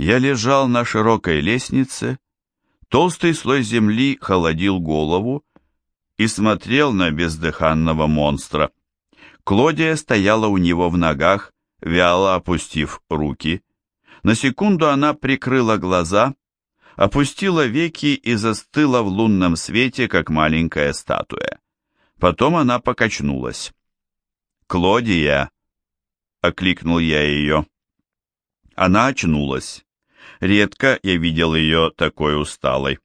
Я лежал на широкой лестнице, толстый слой земли холодил голову и смотрел на бездыханного монстра. Клодия стояла у него в ногах, вяло опустив руки. На секунду она прикрыла глаза, опустила веки и застыла в лунном свете, как маленькая статуя. Потом она покачнулась. «Клодия!» — окликнул я ее. Она очнулась. Редко я видел ее такой усталой.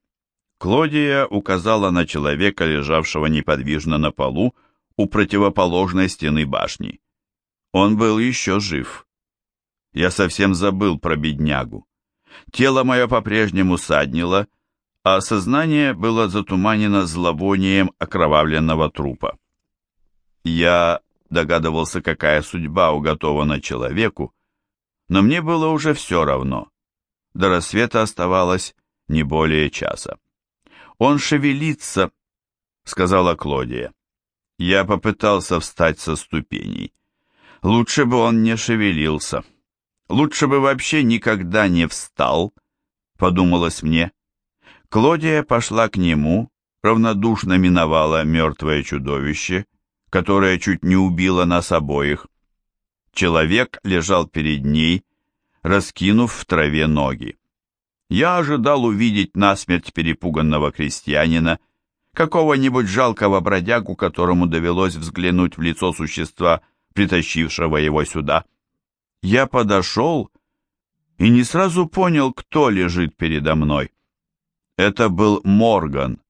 Клодия указала на человека, лежавшего неподвижно на полу у противоположной стены башни. Он был еще жив. Я совсем забыл про беднягу. Тело мое по-прежнему саднило, а сознание было затуманено зловонием окровавленного трупа. Я догадывался, какая судьба уготована человеку, но мне было уже все равно. До рассвета оставалось не более часа. «Он шевелится», — сказала Клодия. Я попытался встать со ступеней. Лучше бы он не шевелился. Лучше бы вообще никогда не встал, подумалось мне. Клодия пошла к нему, равнодушно миновала мертвое чудовище, которое чуть не убило нас обоих. Человек лежал перед ней, раскинув в траве ноги. Я ожидал увидеть насмерть перепуганного крестьянина, какого-нибудь жалкого бродягу, которому довелось взглянуть в лицо существа, притащившего его сюда. Я подошел и не сразу понял, кто лежит передо мной. Это был Морган.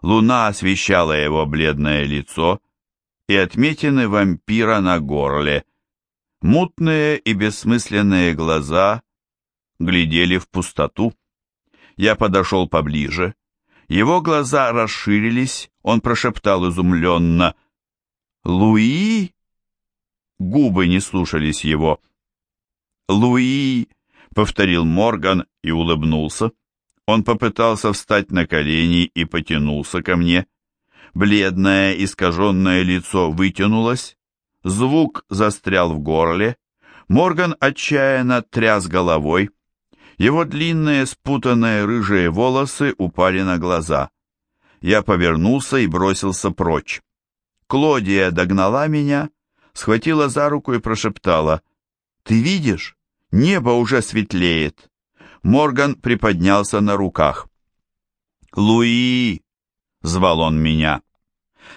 Луна освещала его бледное лицо и отметины вампира на горле. Мутные и бессмысленные глаза глядели в пустоту. Я подошел поближе. Его глаза расширились, он прошептал изумленно «Луи?» Губы не слушались его. «Луи!» — повторил Морган и улыбнулся. Он попытался встать на колени и потянулся ко мне. Бледное, искаженное лицо вытянулось, звук застрял в горле. Морган отчаянно тряс головой. Его длинные спутанные рыжие волосы упали на глаза. Я повернулся и бросился прочь. Клодия догнала меня, схватила за руку и прошептала. «Ты видишь? Небо уже светлеет!» Морган приподнялся на руках. «Луи!» — звал он меня.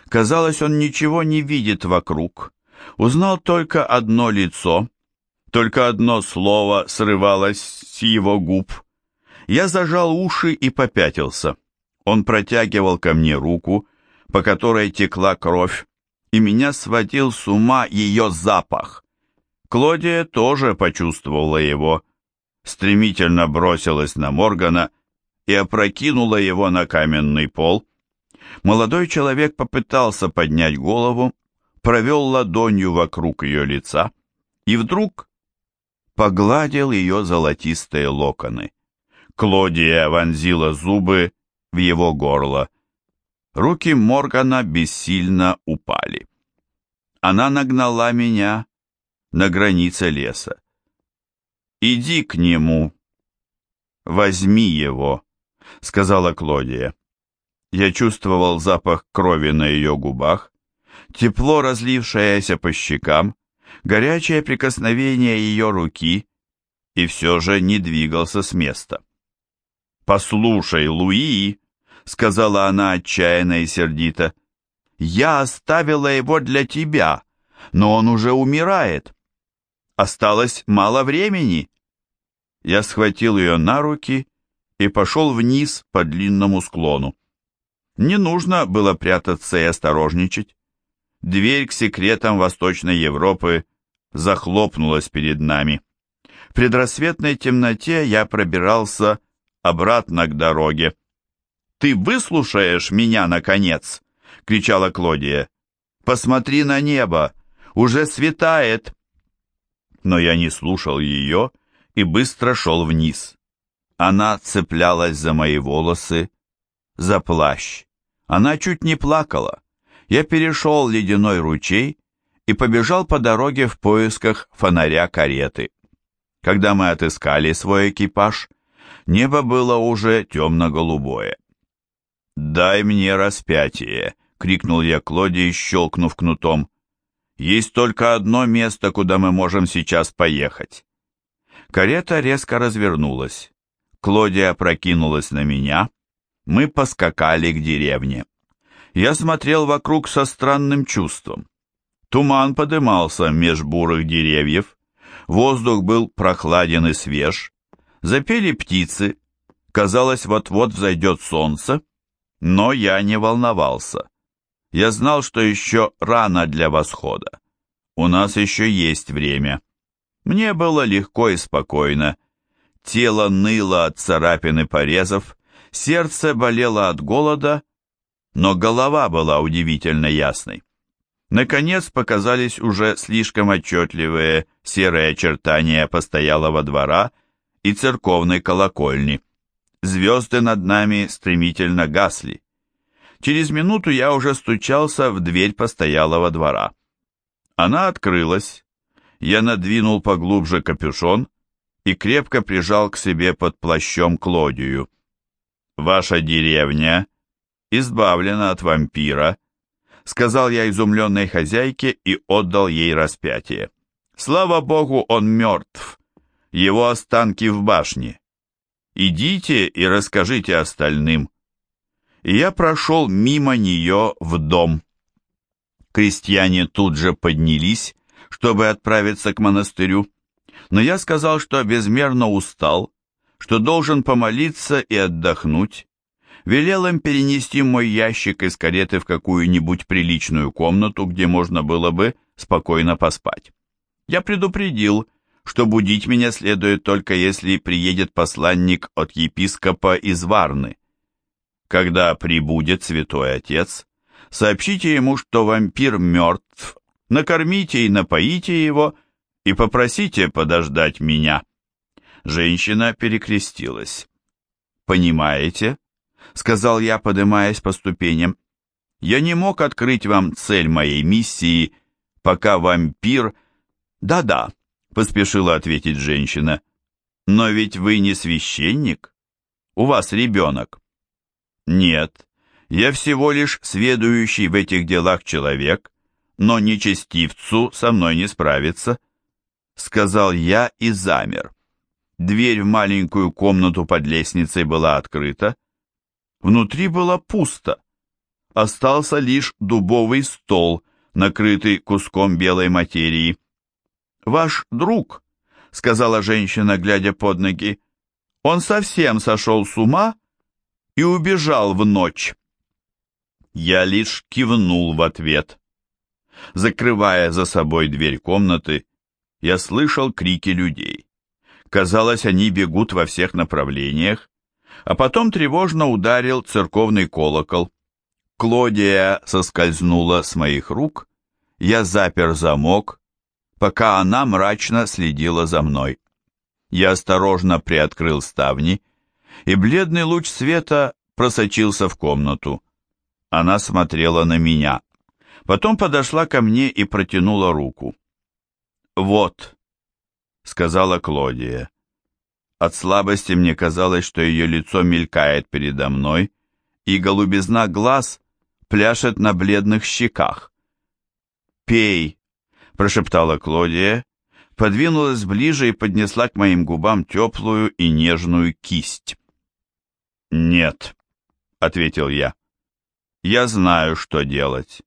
Казалось, он ничего не видит вокруг. Узнал только одно лицо, только одно слово срывалось с его губ. Я зажал уши и попятился. Он протягивал ко мне руку, по которой текла кровь, и меня сводил с ума ее запах. Клодия тоже почувствовала его, стремительно бросилась на Моргана и опрокинула его на каменный пол. Молодой человек попытался поднять голову, провел ладонью вокруг ее лица и вдруг погладил ее золотистые локоны. Клодия вонзила зубы в его горло. Руки Моргана бессильно упали. Она нагнала меня на границе леса. «Иди к нему, возьми его», — сказала Клодия. Я чувствовал запах крови на ее губах, тепло, разлившееся по щекам, горячее прикосновение ее руки, и все же не двигался с места. «Послушай, Луи», — сказала она отчаянно и сердито, — «я оставила его для тебя, но он уже умирает. Осталось мало времени». Я схватил ее на руки и пошел вниз по длинному склону. Не нужно было прятаться и осторожничать. Дверь к секретам Восточной Европы захлопнулась перед нами. В предрассветной темноте я пробирался обратно к дороге. «Ты выслушаешь меня, наконец!» — кричала Клодия. «Посмотри на небо! Уже светает!» Но я не слушал ее и быстро шел вниз. Она цеплялась за мои волосы, за плащ. Она чуть не плакала. Я перешел ледяной ручей и побежал по дороге в поисках фонаря кареты. Когда мы отыскали свой экипаж, небо было уже темно-голубое. «Дай мне распятие!» — крикнул я Клодии, щелкнув кнутом. «Есть только одно место, куда мы можем сейчас поехать». Карета резко развернулась. Клодия прокинулась на меня. Мы поскакали к деревне. Я смотрел вокруг со странным чувством. Туман подымался меж бурых деревьев, воздух был прохладен и свеж, запели птицы, казалось, вот-вот взойдет солнце, но я не волновался. Я знал, что еще рано для восхода. У нас еще есть время. Мне было легко и спокойно. Тело ныло от царапин и порезов, сердце болело от голода, но голова была удивительно ясной. Наконец показались уже слишком отчетливые серые очертания постоялого двора и церковной колокольни. Звезды над нами стремительно гасли. Через минуту я уже стучался в дверь постоялого двора. Она открылась. Я надвинул поглубже капюшон и крепко прижал к себе под плащом Клодию. «Ваша деревня избавлена от вампира», сказал я изумленной хозяйке и отдал ей распятие. Слава богу, он мертв. Его останки в башне. Идите и расскажите остальным. И я прошел мимо нее в дом. Крестьяне тут же поднялись, чтобы отправиться к монастырю, но я сказал, что безмерно устал, что должен помолиться и отдохнуть, велел им перенести мой ящик из кареты в какую-нибудь приличную комнату, где можно было бы спокойно поспать. Я предупредил, что будить меня следует только если приедет посланник от епископа из Варны. Когда прибудет святой отец, сообщите ему, что вампир мертв, накормите и напоите его и попросите подождать меня. Женщина перекрестилась. «Понимаете?» — сказал я, поднимаясь по ступеням. «Я не мог открыть вам цель моей миссии, пока вампир...» «Да-да», — поспешила ответить женщина. «Но ведь вы не священник? У вас ребенок». «Нет, я всего лишь сведущий в этих делах человек, но нечестивцу со мной не справиться», — сказал я и замер. Дверь в маленькую комнату под лестницей была открыта, Внутри было пусто. Остался лишь дубовый стол, накрытый куском белой материи. «Ваш друг», — сказала женщина, глядя под ноги, — «он совсем сошел с ума и убежал в ночь». Я лишь кивнул в ответ. Закрывая за собой дверь комнаты, я слышал крики людей. Казалось, они бегут во всех направлениях, а потом тревожно ударил церковный колокол. Клодия соскользнула с моих рук, я запер замок, пока она мрачно следила за мной. Я осторожно приоткрыл ставни, и бледный луч света просочился в комнату. Она смотрела на меня. Потом подошла ко мне и протянула руку. «Вот», — сказала Клодия. От слабости мне казалось, что ее лицо мелькает передо мной, и голубизна глаз пляшет на бледных щеках. «Пей!» – прошептала Клодия, подвинулась ближе и поднесла к моим губам теплую и нежную кисть. «Нет», — ответил я. «Я знаю, что делать.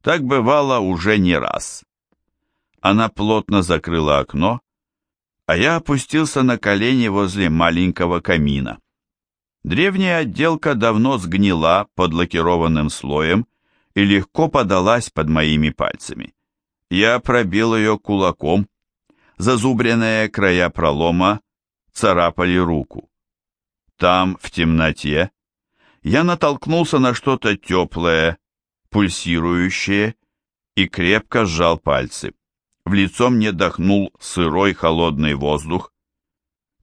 Так бывало уже не раз». Она плотно закрыла окно, а я опустился на колени возле маленького камина. Древняя отделка давно сгнила под лакированным слоем и легко подалась под моими пальцами. Я пробил ее кулаком, зазубренные края пролома царапали руку. Там, в темноте, я натолкнулся на что-то теплое, пульсирующее, и крепко сжал пальцы. В лицо мне дохнул сырой холодный воздух.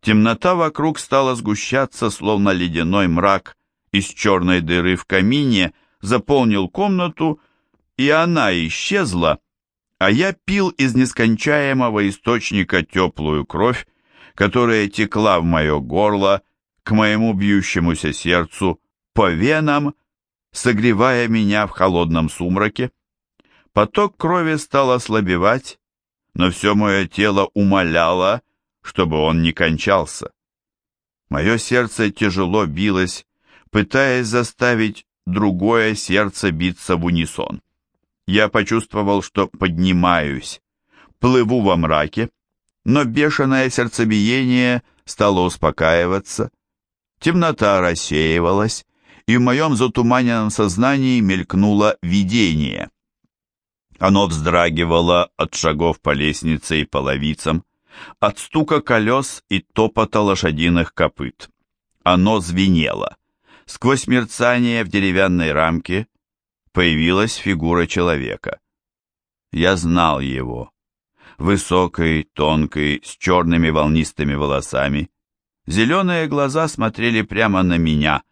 Темнота вокруг стала сгущаться, словно ледяной мрак из черной дыры в камине заполнил комнату, и она исчезла, а я пил из нескончаемого источника теплую кровь, которая текла в мое горло, к моему бьющемуся сердцу, по венам, согревая меня в холодном сумраке. Поток крови стал ослабевать, но все мое тело умоляло, чтобы он не кончался. Мое сердце тяжело билось, пытаясь заставить другое сердце биться в унисон. Я почувствовал, что поднимаюсь, плыву во мраке, но бешеное сердцебиение стало успокаиваться, темнота рассеивалась, и в моем затуманенном сознании мелькнуло видение. Оно вздрагивало от шагов по лестнице и половицам, от стука колес и топота лошадиных копыт. Оно звенело. Сквозь мерцание в деревянной рамке появилась фигура человека. Я знал его. Высокий, тонкий, с черными волнистыми волосами. Зеленые глаза смотрели прямо на меня,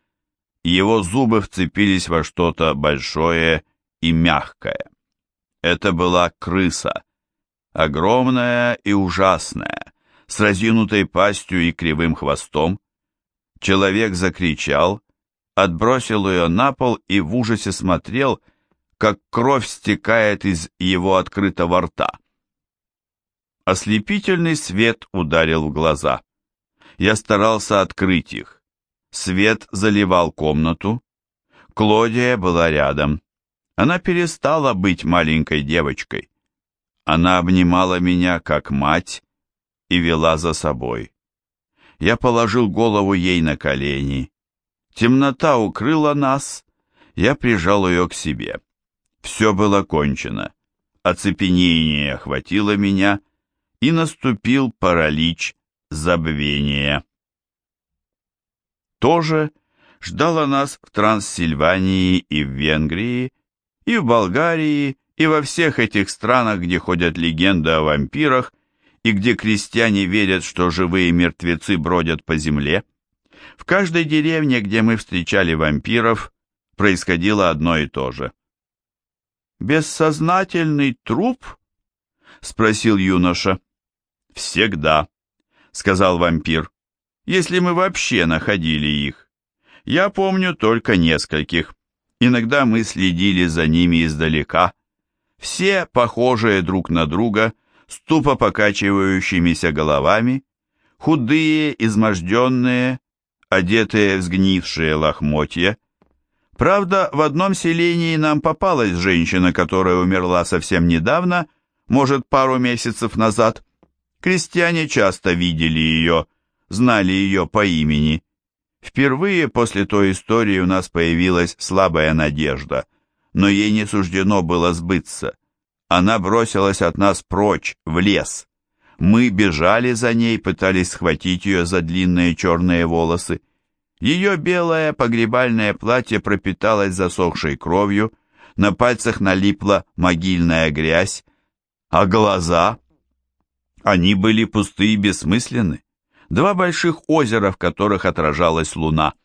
его зубы вцепились во что-то большое и мягкое. Это была крыса, огромная и ужасная, с разинутой пастью и кривым хвостом. Человек закричал, отбросил ее на пол и в ужасе смотрел, как кровь стекает из его открытого рта. Ослепительный свет ударил в глаза. Я старался открыть их. Свет заливал комнату. Клодия была рядом. Она перестала быть маленькой девочкой. Она обнимала меня как мать и вела за собой. Я положил голову ей на колени. Темнота укрыла нас, я прижал ее к себе. Все было кончено. Оцепенение охватило меня, и наступил паралич забвения. Тоже ждало нас в Транссильвании и в Венгрии, и в Болгарии, и во всех этих странах, где ходят легенды о вампирах, и где крестьяне верят, что живые мертвецы бродят по земле. В каждой деревне, где мы встречали вампиров, происходило одно и то же. «Бессознательный труп?» — спросил юноша. «Всегда», — сказал вампир, — «если мы вообще находили их. Я помню только нескольких. Иногда мы следили за ними издалека. Все похожие друг на друга, с тупо покачивающимися головами, худые, изможденные, одетые в сгнившие лохмотья. Правда, в одном селении нам попалась женщина, которая умерла совсем недавно, может, пару месяцев назад. Крестьяне часто видели ее, знали ее по имени. Впервые после той истории у нас появилась слабая надежда, но ей не суждено было сбыться. Она бросилась от нас прочь, в лес. Мы бежали за ней, пытались схватить ее за длинные черные волосы. Ее белое погребальное платье пропиталось засохшей кровью, на пальцах налипла могильная грязь, а глаза они были пусты и бессмысленны. Два больших озера, в которых отражалась луна.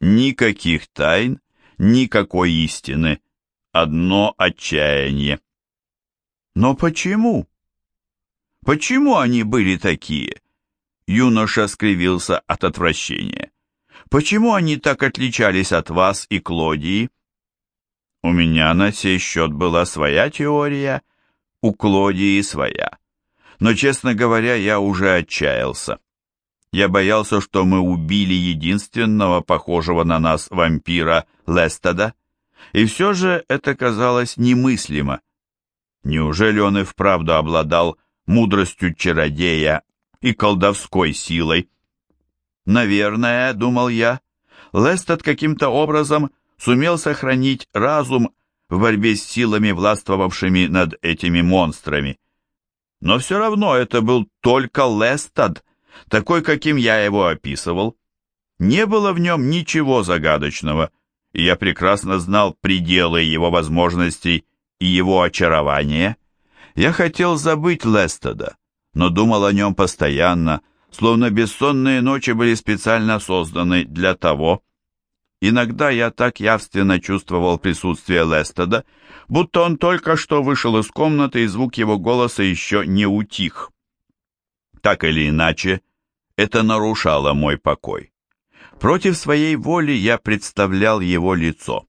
Никаких тайн, никакой истины. Одно отчаяние. Но почему? Почему они были такие? Юноша скривился от отвращения. Почему они так отличались от вас и Клодии? У меня на сей счет была своя теория, у Клодии своя но, честно говоря, я уже отчаялся. Я боялся, что мы убили единственного похожего на нас вампира Лестеда, и все же это казалось немыслимо. Неужели он и вправду обладал мудростью чародея и колдовской силой? Наверное, думал я, Лестед каким-то образом сумел сохранить разум в борьбе с силами, властвовавшими над этими монстрами. Но все равно это был только Лестад, такой, каким я его описывал. Не было в нем ничего загадочного, и я прекрасно знал пределы его возможностей и его очарования. Я хотел забыть Лестада, но думал о нем постоянно, словно бессонные ночи были специально созданы для того. Иногда я так явственно чувствовал присутствие Лестада, будто он только что вышел из комнаты, и звук его голоса еще не утих. Так или иначе, это нарушало мой покой. Против своей воли я представлял его лицо.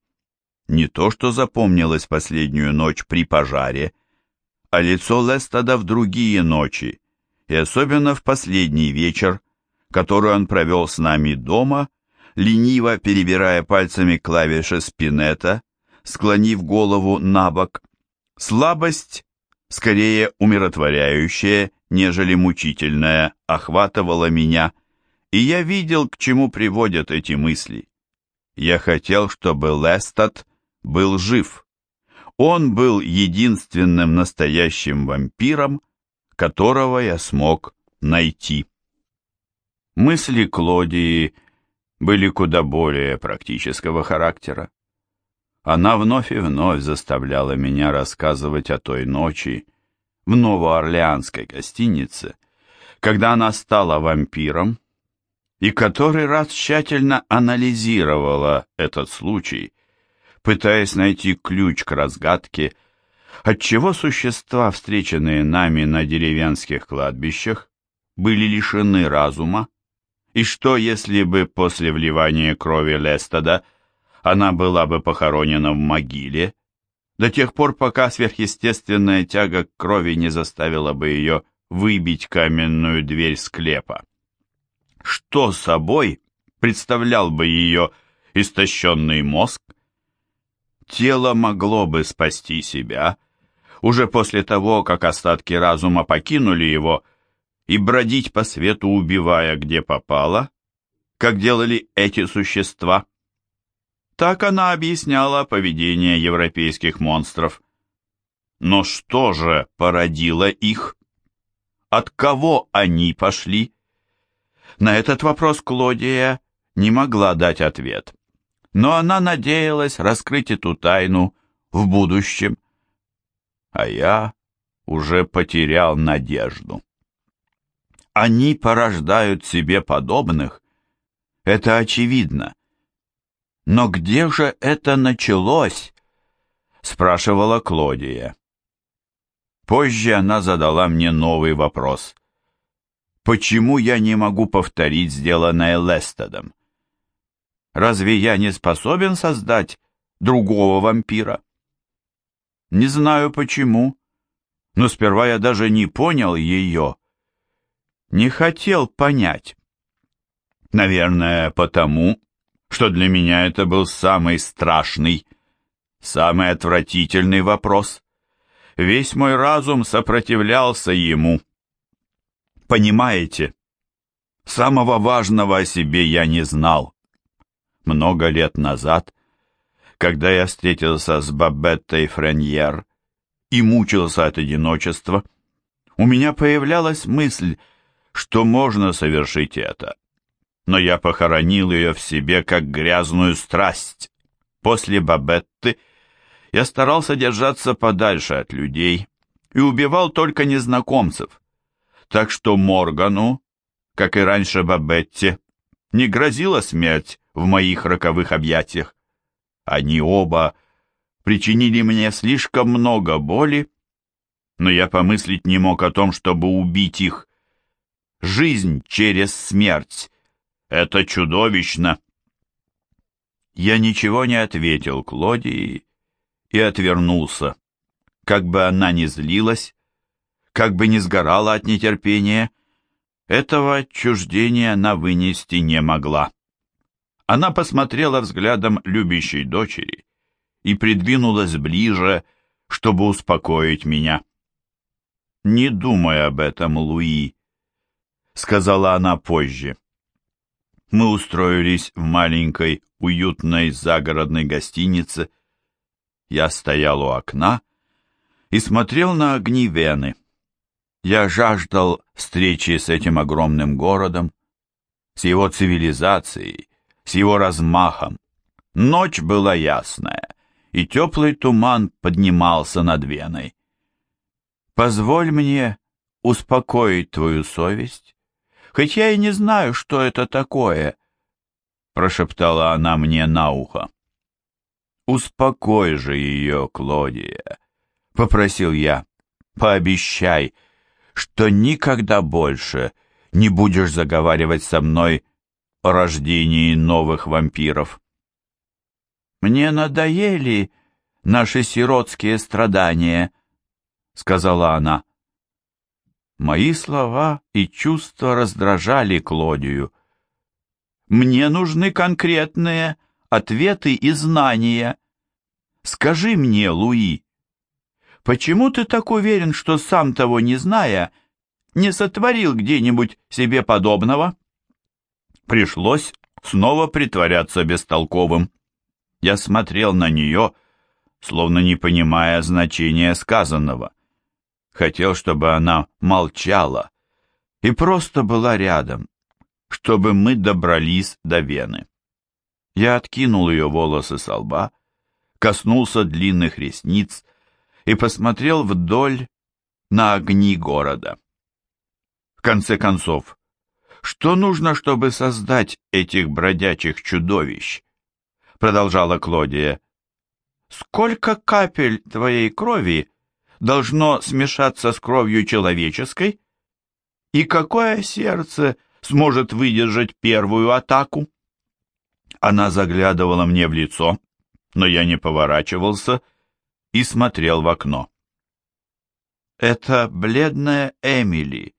Не то, что запомнилось последнюю ночь при пожаре, а лицо Лестада в другие ночи, и особенно в последний вечер, который он провел с нами дома, лениво перебирая пальцами клавиши спинета, склонив голову на бок. Слабость, скорее умиротворяющая, нежели мучительная, охватывала меня, и я видел, к чему приводят эти мысли. Я хотел, чтобы Лестад был жив. Он был единственным настоящим вампиром, которого я смог найти. Мысли Клодии были куда более практического характера. Она вновь и вновь заставляла меня рассказывать о той ночи в Новоорлеанской гостинице, когда она стала вампиром, и который раз тщательно анализировала этот случай, пытаясь найти ключ к разгадке, отчего существа, встреченные нами на деревенских кладбищах, были лишены разума, и что, если бы после вливания крови Лестада она была бы похоронена в могиле, до тех пор, пока сверхъестественная тяга к крови не заставила бы ее выбить каменную дверь склепа? Что собой представлял бы ее истощенный мозг? тело могло бы спасти себя, уже после того, как остатки разума покинули его, и бродить по свету, убивая где попало, как делали эти существа. Так она объясняла поведение европейских монстров. Но что же породило их? От кого они пошли? На этот вопрос Клодия не могла дать ответ но она надеялась раскрыть эту тайну в будущем. А я уже потерял надежду. Они порождают себе подобных, это очевидно. Но где же это началось? спрашивала Клодия. Позже она задала мне новый вопрос. Почему я не могу повторить сделанное Лестедом? Разве я не способен создать другого вампира? Не знаю почему, но сперва я даже не понял ее. Не хотел понять. Наверное, потому, что для меня это был самый страшный, самый отвратительный вопрос. Весь мой разум сопротивлялся ему. Понимаете, самого важного о себе я не знал много лет назад, когда я встретился с Бабеттой Френьер и мучился от одиночества, у меня появлялась мысль, что можно совершить это. Но я похоронил ее в себе как грязную страсть. После Бабетты я старался держаться подальше от людей и убивал только незнакомцев. Так что Моргану, как и раньше Бабетте, не грозила смерть в моих роковых объятиях. Они оба причинили мне слишком много боли, но я помыслить не мог о том, чтобы убить их. Жизнь через смерть — это чудовищно. Я ничего не ответил Клодии и отвернулся. Как бы она ни злилась, как бы ни сгорала от нетерпения, этого отчуждения она вынести не могла. Она посмотрела взглядом любящей дочери и придвинулась ближе, чтобы успокоить меня. «Не думай об этом, Луи», — сказала она позже. Мы устроились в маленькой, уютной загородной гостинице. Я стоял у окна и смотрел на огни Вены. Я жаждал встречи с этим огромным городом, с его цивилизацией, с его размахом. Ночь была ясная, и теплый туман поднимался над Веной. «Позволь мне успокоить твою совесть, хоть я и не знаю, что это такое», прошептала она мне на ухо. «Успокой же ее, Клодия», — попросил я. «Пообещай, что никогда больше не будешь заговаривать со мной о рождении новых вампиров. «Мне надоели наши сиротские страдания», — сказала она. Мои слова и чувства раздражали Клодию. «Мне нужны конкретные ответы и знания. Скажи мне, Луи, почему ты так уверен, что сам того не зная, не сотворил где-нибудь себе подобного?» Пришлось снова притворяться бестолковым. Я смотрел на нее, словно не понимая значения сказанного. Хотел, чтобы она молчала и просто была рядом, чтобы мы добрались до Вены. Я откинул ее волосы со лба, коснулся длинных ресниц и посмотрел вдоль на огни города. В конце концов, что нужно, чтобы создать этих бродячих чудовищ? Продолжала Клодия. Сколько капель твоей крови должно смешаться с кровью человеческой? И какое сердце сможет выдержать первую атаку? Она заглядывала мне в лицо, но я не поворачивался и смотрел в окно. Это бледная Эмили,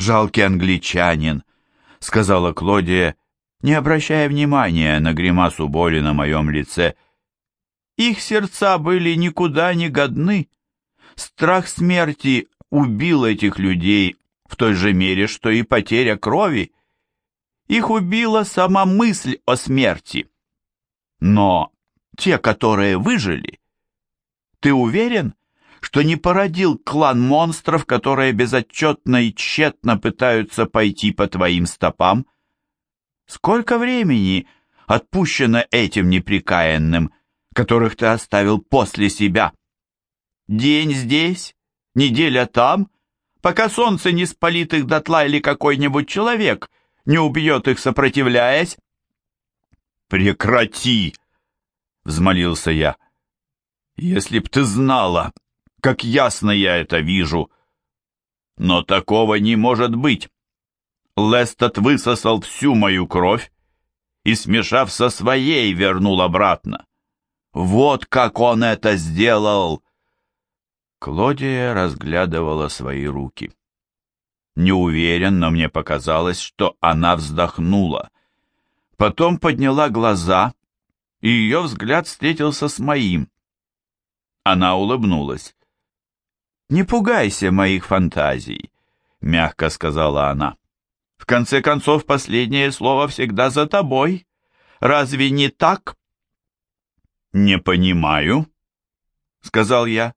жалкий англичанин», — сказала Клодия, не обращая внимания на гримасу боли на моем лице. «Их сердца были никуда не годны. Страх смерти убил этих людей в той же мере, что и потеря крови. Их убила сама мысль о смерти. Но те, которые выжили, ты уверен, что не породил клан монстров, которые безотчетно и тщетно пытаются пойти по твоим стопам? Сколько времени отпущено этим неприкаянным, которых ты оставил после себя? День здесь, неделя там, пока солнце не спалит их дотла или какой-нибудь человек не убьет их, сопротивляясь? «Прекрати!» — взмолился я. «Если б ты знала, как ясно я это вижу. Но такого не может быть. Лестед высосал всю мою кровь и, смешав со своей, вернул обратно. Вот как он это сделал!» Клодия разглядывала свои руки. Не уверен, но мне показалось, что она вздохнула. Потом подняла глаза, и ее взгляд встретился с моим. Она улыбнулась. «Не пугайся моих фантазий», — мягко сказала она. «В конце концов, последнее слово всегда за тобой. Разве не так?» «Не понимаю», — сказал я.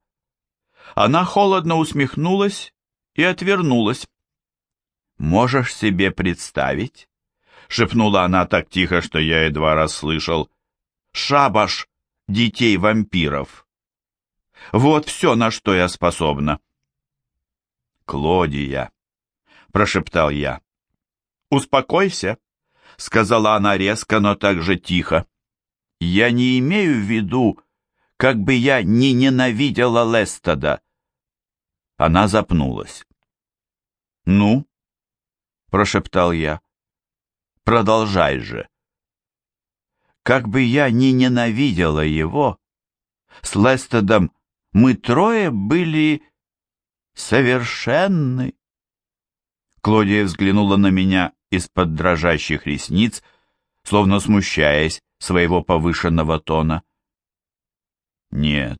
Она холодно усмехнулась и отвернулась. «Можешь себе представить?» — шепнула она так тихо, что я едва расслышал. «Шабаш детей-вампиров». Вот все, на что я способна. Клодия, прошептал я. Успокойся, сказала она резко, но так же тихо. Я не имею в виду, как бы я не ненавидела Лестода. Она запнулась. «Ну?» — прошептал я. «Продолжай же». Как бы я ни ненавидела его, с Лестедом мы трое были совершенны. Клодия взглянула на меня из-под дрожащих ресниц, словно смущаясь своего повышенного тона. «Нет,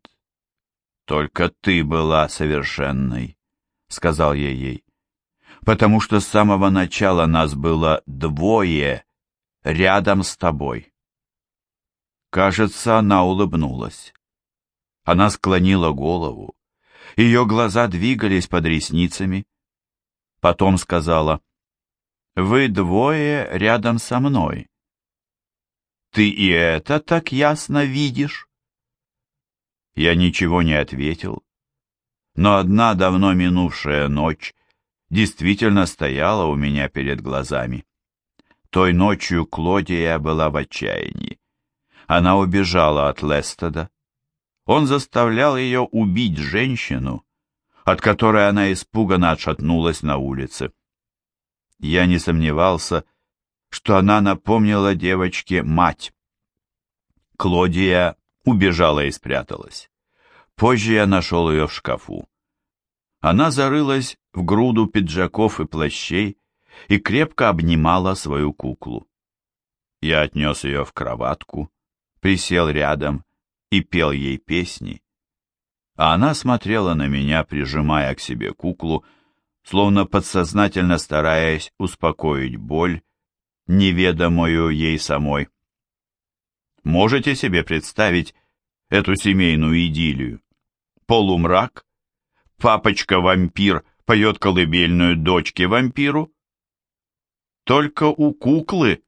только ты была совершенной», — сказал я ей, «потому что с самого начала нас было двое рядом с тобой». Кажется, она улыбнулась. Она склонила голову. Ее глаза двигались под ресницами. Потом сказала, «Вы двое рядом со мной. Ты и это так ясно видишь?» Я ничего не ответил, но одна давно минувшая ночь действительно стояла у меня перед глазами. Той ночью Клодия была в отчаянии. Она убежала от Лестеда, он заставлял ее убить женщину, от которой она испуганно отшатнулась на улице. Я не сомневался, что она напомнила девочке мать. Клодия убежала и спряталась. Позже я нашел ее в шкафу. Она зарылась в груду пиджаков и плащей и крепко обнимала свою куклу. Я отнес ее в кроватку, присел рядом и пел ей песни, а она смотрела на меня, прижимая к себе куклу, словно подсознательно стараясь успокоить боль, неведомую ей самой. Можете себе представить эту семейную идиллию? Полумрак, папочка-вампир поет колыбельную дочке-вампиру. Только у куклы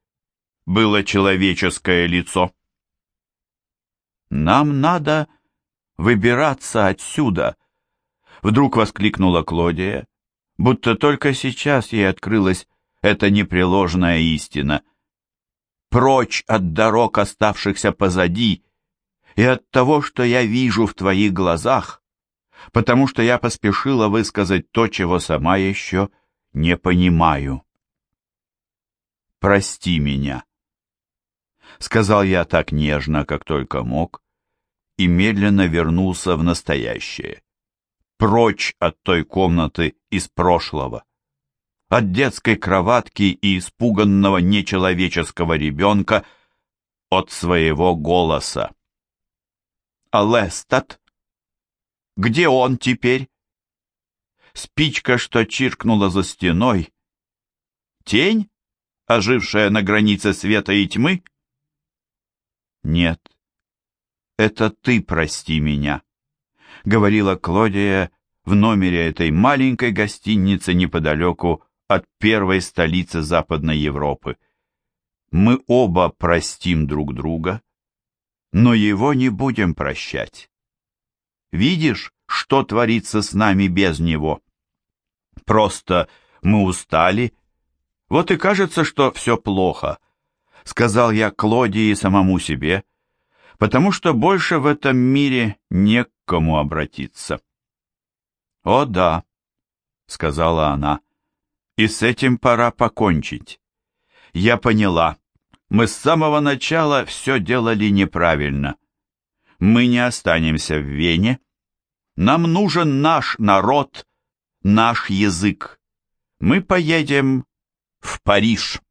было человеческое лицо. «Нам надо выбираться отсюда!» Вдруг воскликнула Клодия, будто только сейчас ей открылась эта непреложная истина. «Прочь от дорог, оставшихся позади, и от того, что я вижу в твоих глазах, потому что я поспешила высказать то, чего сама еще не понимаю. Прости меня» сказал я так нежно, как только мог, и медленно вернулся в настоящее. Прочь от той комнаты из прошлого. От детской кроватки и испуганного нечеловеческого ребенка, от своего голоса. А Лестат? Где он теперь? Спичка, что чиркнула за стеной. Тень, ожившая на границе света и тьмы? «Нет, это ты прости меня», — говорила Клодия в номере этой маленькой гостиницы неподалеку от первой столицы Западной Европы. «Мы оба простим друг друга, но его не будем прощать. Видишь, что творится с нами без него? Просто мы устали, вот и кажется, что все плохо» сказал я Клодии самому себе, потому что больше в этом мире не к кому обратиться. «О да», — сказала она, — «и с этим пора покончить. Я поняла, мы с самого начала все делали неправильно. Мы не останемся в Вене. Нам нужен наш народ, наш язык. Мы поедем в Париж».